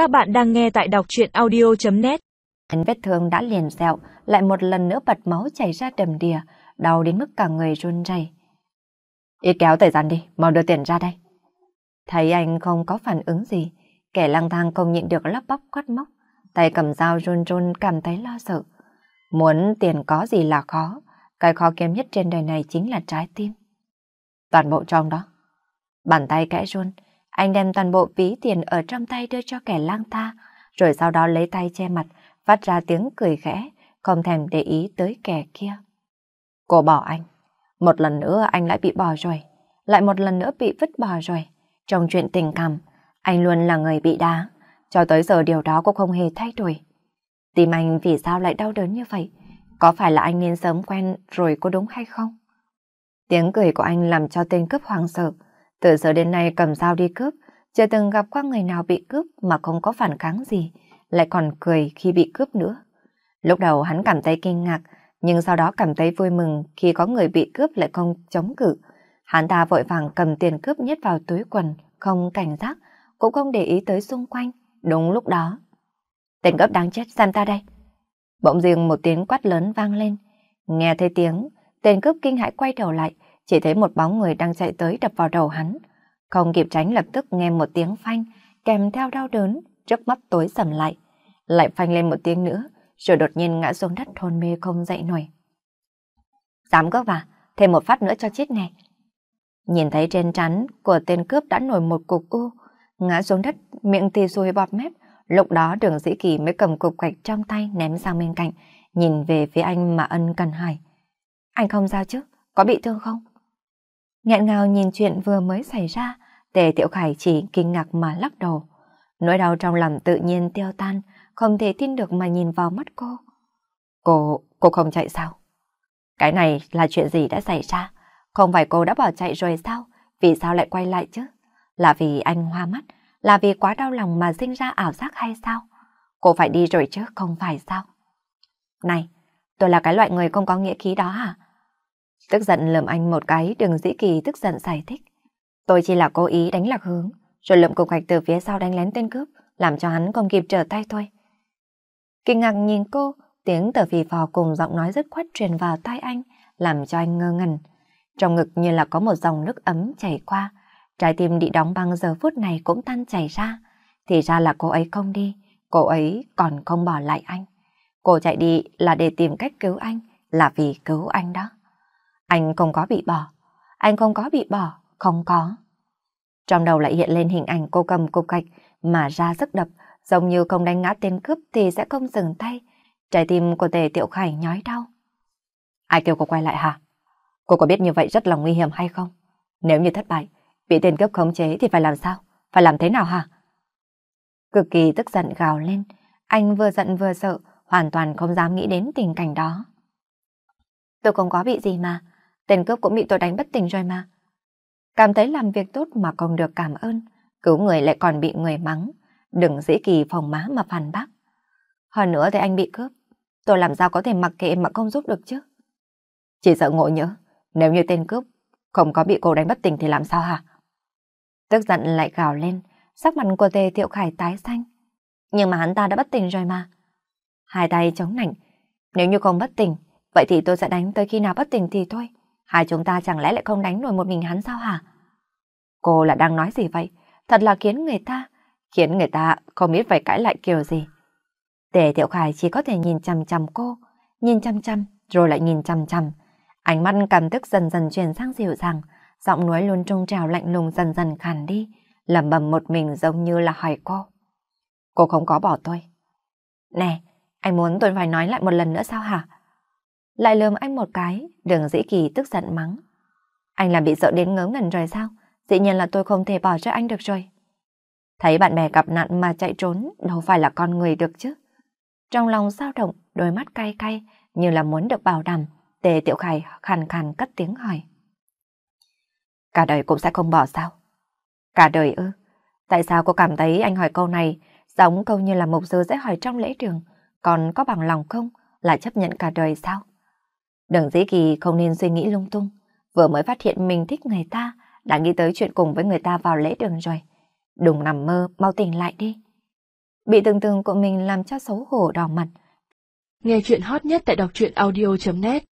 Các bạn đang nghe tại đọc chuyện audio.net Vết thương đã liền dẹo, lại một lần nữa bật máu chảy ra đầm đìa, đau đến mức cả người run rẩy. Ít kéo thời gian đi, mau đưa tiền ra đây. Thấy anh không có phản ứng gì, kẻ lang thang không nhịn được lắp bắp quát móc, tay cầm dao run run cảm thấy lo sợ. Muốn tiền có gì là khó, cái khó kiếm nhất trên đời này chính là trái tim. Toàn bộ trong đó. Bàn tay kẽ run, anh đem toàn bộ ví tiền ở trong tay đưa cho kẻ lang tha, rồi sau đó lấy tay che mặt, phát ra tiếng cười khẽ, không thèm để ý tới kẻ kia. Cô bỏ anh. Một lần nữa anh lại bị bỏ rồi. Lại một lần nữa bị vứt bỏ rồi. Trong chuyện tình cảm, anh luôn là người bị đá. Cho tới giờ điều đó cũng không hề thay đổi. tìm anh vì sao lại đau đớn như vậy? Có phải là anh nên sớm quen rồi có đúng hay không? Tiếng cười của anh làm cho tên cướp hoàng sợ. Từ giờ đến nay cầm dao đi cướp, chưa từng gặp qua người nào bị cướp mà không có phản kháng gì, lại còn cười khi bị cướp nữa. Lúc đầu hắn cảm thấy kinh ngạc, nhưng sau đó cảm thấy vui mừng khi có người bị cướp lại không chống cự. Hắn ta vội vàng cầm tiền cướp nhét vào túi quần, không cảnh giác, cũng không để ý tới xung quanh. Đúng lúc đó, tên cướp đáng chết xem ta đây. Bỗng dưng một tiếng quát lớn vang lên. Nghe thấy tiếng, tên cướp kinh hãi quay đầu lại, chỉ thấy một bóng người đang chạy tới đập vào đầu hắn. Không kịp tránh lập tức nghe một tiếng phanh, kèm theo đau đớn, trước mắt tối sầm lại. Lại phanh lên một tiếng nữa, rồi đột nhiên ngã xuống đất hôn mê không dậy nổi. Dám cướp à? Thêm một phát nữa cho chết nè. Nhìn thấy trên trán của tên cướp đã nổi một cục u, ngã xuống đất, miệng tì xuôi bọt mép. Lúc đó đường dĩ kỳ mới cầm cục gạch trong tay ném sang bên cạnh, nhìn về phía anh mà ân cần hỏi. Anh không sao chứ? Có bị thương không? Nghẹn ngào nhìn chuyện vừa mới xảy ra, Tề Tiểu Khải chỉ kinh ngạc mà lắc đầu. Nỗi đau trong lòng tự nhiên tiêu tan, không thể tin được mà nhìn vào mắt cô. Cô, cô không chạy sao? Cái này là chuyện gì đã xảy ra? Không phải cô đã bỏ chạy rồi sao? Vì sao lại quay lại chứ? Là vì anh hoa mắt? Là vì quá đau lòng mà sinh ra ảo giác hay sao? Cô phải đi rồi chứ, không phải sao? Này, tôi là cái loại người không có nghĩa khí đó hả? Tức giận lườm anh một cái, đừng dĩ kỳ tức giận giải thích. Tôi chỉ là cố ý đánh lạc hướng, rồi lượm cục gạch từ phía sau đánh lén tên cướp, làm cho hắn không kịp trở tay thôi. Kinh ngạc nhìn cô, tiếng tờ phì phò cùng giọng nói rất khoát truyền vào tai anh, làm cho anh ngơ ngẩn. Trong ngực như là có một dòng nước ấm chảy qua, trái tim bị đóng băng giờ phút này cũng tan chảy ra. Thì ra là cô ấy không đi, cô ấy còn không bỏ lại anh. Cô chạy đi là để tìm cách cứu anh, là vì cứu anh đó. Anh không có bị bỏ. Anh không có bị bỏ, không có. Trong đầu lại hiện lên hình ảnh cô cầm cục gạch mà ra sức đập, giống như không đánh ngã tên cướp thì sẽ không dừng tay. Trái tim của tề tiểu khải nhói đau. Ai kêu cô quay lại hả? Cô có biết như vậy rất là nguy hiểm hay không? Nếu như thất bại, bị tên cướp khống chế thì phải làm sao? Phải làm thế nào hả? Cực kỳ tức giận gào lên. Anh vừa giận vừa sợ, hoàn toàn không dám nghĩ đến tình cảnh đó. Tôi không có bị gì mà. Tên cướp cũng bị tôi đánh bất tỉnh rồi mà. Cảm thấy làm việc tốt mà không được cảm ơn, cứu người lại còn bị người mắng. Đừng dễ kỳ phòng má mà phản bác. Hơn nữa thì anh bị cướp, tôi làm sao có thể mặc kệ mà không giúp được chứ? Chỉ sợ ngộ nhớ, nếu như tên cướp không có bị cô đánh bất tỉnh thì làm sao hả? Tức giận lại gào lên, sắc mặt của tề thiệu khải tái xanh. Nhưng mà hắn ta đã bất tỉnh rồi mà. Hai tay chống nảnh, nếu như không bất tỉnh, vậy thì tôi sẽ đánh tới khi nào bất tỉnh thì thôi. Hai chúng ta chẳng lẽ lại không đánh nổi một mình hắn sao hả? Cô là đang nói gì vậy? Thật là khiến người ta, khiến người ta không biết phải cãi lại kiểu gì. Tề Tiểu Khải chỉ có thể nhìn chằm chằm cô, nhìn chằm chằm, rồi lại nhìn chằm chằm. Ánh mắt cảm tức dần dần chuyển sang dịu dàng, giọng nói luôn trung trào lạnh lùng dần dần khàn đi, lẩm bẩm một mình giống như là hỏi cô. Cô không có bỏ tôi. Nè, anh muốn tôi phải nói lại một lần nữa sao hả? Lại lườm anh một cái, đường dĩ kỳ tức giận mắng. Anh là bị sợ đến ngớ ngẩn rồi sao? Dĩ nhiên là tôi không thể bỏ cho anh được rồi. Thấy bạn bè gặp nạn mà chạy trốn đâu phải là con người được chứ. Trong lòng dao động, đôi mắt cay cay như là muốn được bảo đảm. Tề Tiểu Khải khàn khàn cất tiếng hỏi. Cả đời cũng sẽ không bỏ sao? Cả đời ư? Tại sao cô cảm thấy anh hỏi câu này giống câu như là mục sư sẽ hỏi trong lễ trường còn có bằng lòng không là chấp nhận cả đời sao? Đừng dĩ kỳ không nên suy nghĩ lung tung. Vừa mới phát hiện mình thích người ta, đã nghĩ tới chuyện cùng với người ta vào lễ đường rồi. Đừng nằm mơ, mau tỉnh lại đi. bị tưởng tượng của mình làm cho xấu hổ đỏ mặt. Nghe chuyện hot nhất tại đọc truyện audio.net